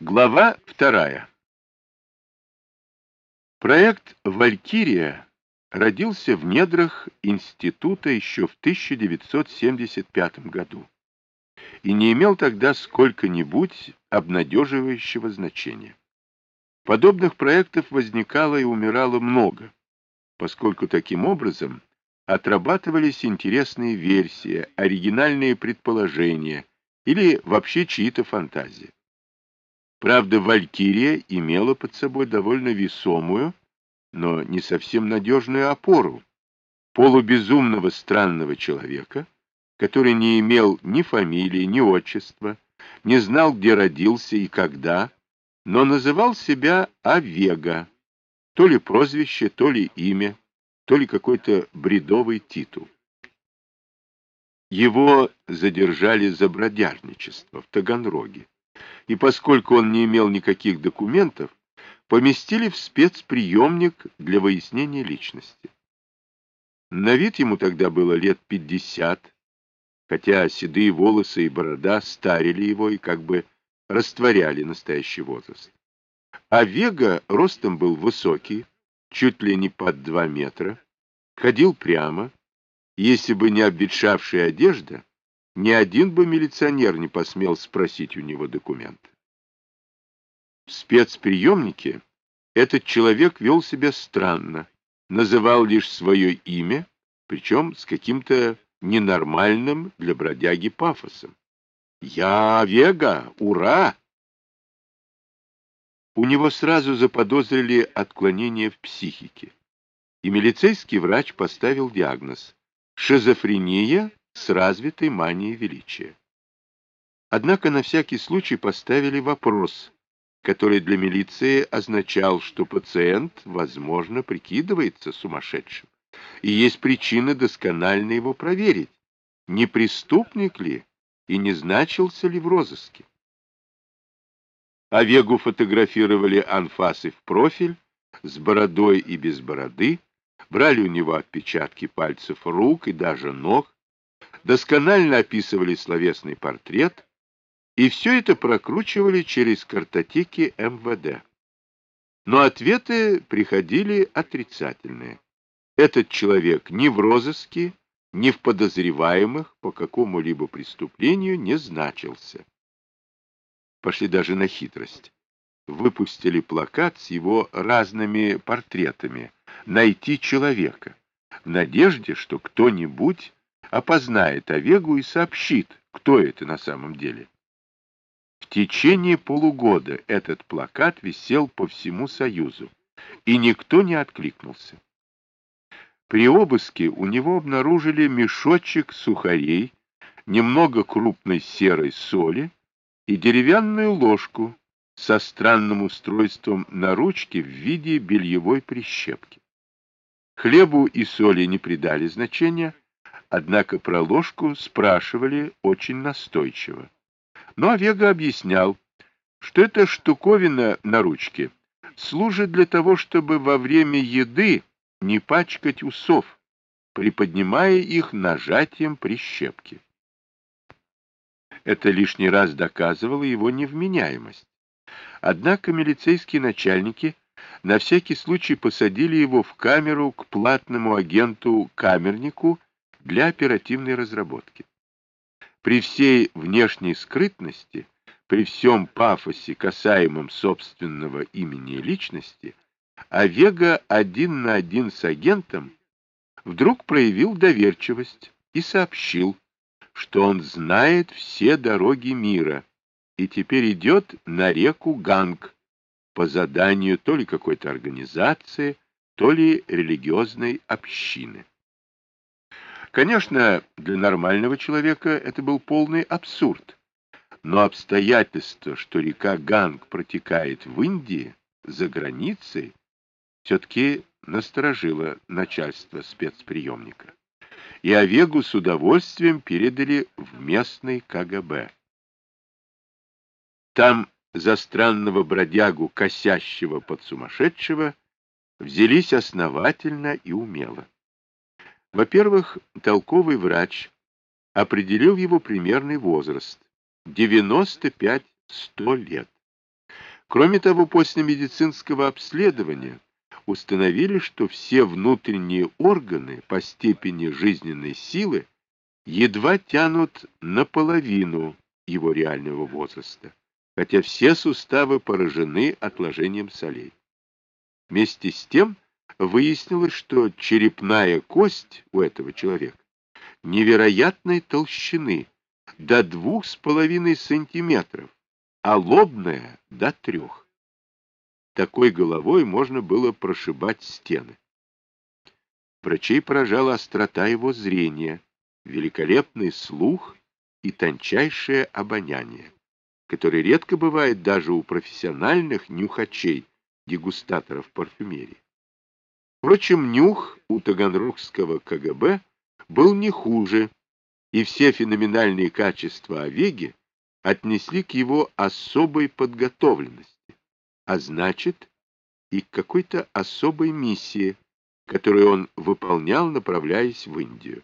Глава вторая. Проект «Валькирия» родился в недрах института еще в 1975 году и не имел тогда сколько-нибудь обнадеживающего значения. Подобных проектов возникало и умирало много, поскольку таким образом отрабатывались интересные версии, оригинальные предположения или вообще чьи-то фантазии. Правда, Валькирия имела под собой довольно весомую, но не совсем надежную опору полубезумного странного человека, который не имел ни фамилии, ни отчества, не знал, где родился и когда, но называл себя Овега, то ли прозвище, то ли имя, то ли какой-то бредовый титул. Его задержали за бродяжничество в Таганроге и поскольку он не имел никаких документов, поместили в спецприемник для выяснения личности. На вид ему тогда было лет пятьдесят, хотя седые волосы и борода старили его и как бы растворяли настоящий возраст. А Вега ростом был высокий, чуть ли не под два метра, ходил прямо, если бы не обветшавшая одежда, ни один бы милиционер не посмел спросить у него документы. В спецприемнике этот человек вел себя странно, называл лишь свое имя, причем с каким-то ненормальным для бродяги пафосом. «Я Вега! Ура!» У него сразу заподозрили отклонение в психике, и милицейский врач поставил диагноз – шизофрения с развитой манией величия. Однако на всякий случай поставили вопрос, который для милиции означал, что пациент, возможно, прикидывается сумасшедшим, и есть причина досконально его проверить, не преступник ли и не значился ли в розыске. Овегу фотографировали анфасы в профиль, с бородой и без бороды, брали у него отпечатки пальцев рук и даже ног, досконально описывали словесный портрет, и все это прокручивали через картотеки МВД. Но ответы приходили отрицательные. Этот человек ни в розыске, ни в подозреваемых по какому-либо преступлению не значился. Пошли даже на хитрость. Выпустили плакат с его разными портретами «Найти человека» в надежде, что кто-нибудь опознает Овегу и сообщит, кто это на самом деле. В течение полугода этот плакат висел по всему Союзу, и никто не откликнулся. При обыске у него обнаружили мешочек сухарей, немного крупной серой соли и деревянную ложку со странным устройством на ручке в виде бельевой прищепки. Хлебу и соли не придали значения, Однако про ложку спрашивали очень настойчиво. Но Овега объяснял, что эта штуковина на ручке служит для того, чтобы во время еды не пачкать усов, приподнимая их нажатием прищепки. Это лишний раз доказывало его невменяемость. Однако милицейские начальники на всякий случай посадили его в камеру к платному агенту-камернику для оперативной разработки. При всей внешней скрытности, при всем пафосе, касаемом собственного имени и личности, Овега один на один с агентом вдруг проявил доверчивость и сообщил, что он знает все дороги мира и теперь идет на реку Ганг по заданию то ли какой-то организации, то ли религиозной общины. Конечно, для нормального человека это был полный абсурд. Но обстоятельство, что река Ганг протекает в Индии, за границей, все-таки насторожило начальство спецприемника. И Овегу с удовольствием передали в местный КГБ. Там за странного бродягу, косящего под сумасшедшего, взялись основательно и умело. Во-первых, толковый врач определил его примерный возраст – 95-100 лет. Кроме того, после медицинского обследования установили, что все внутренние органы по степени жизненной силы едва тянут наполовину его реального возраста, хотя все суставы поражены отложением солей. Вместе с тем выяснилось, что черепная кость у этого человека невероятной толщины, до двух с половиной сантиметров, а лобная — до трех. Такой головой можно было прошибать стены. Врачей поражала острота его зрения, великолепный слух и тончайшее обоняние, которое редко бывает даже у профессиональных нюхачей, дегустаторов парфюмерии. Впрочем, нюх у таганрогского КГБ был не хуже, и все феноменальные качества Овеги отнесли к его особой подготовленности, а значит и к какой-то особой миссии, которую он выполнял, направляясь в Индию.